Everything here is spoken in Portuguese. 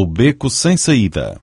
o beco sem saída.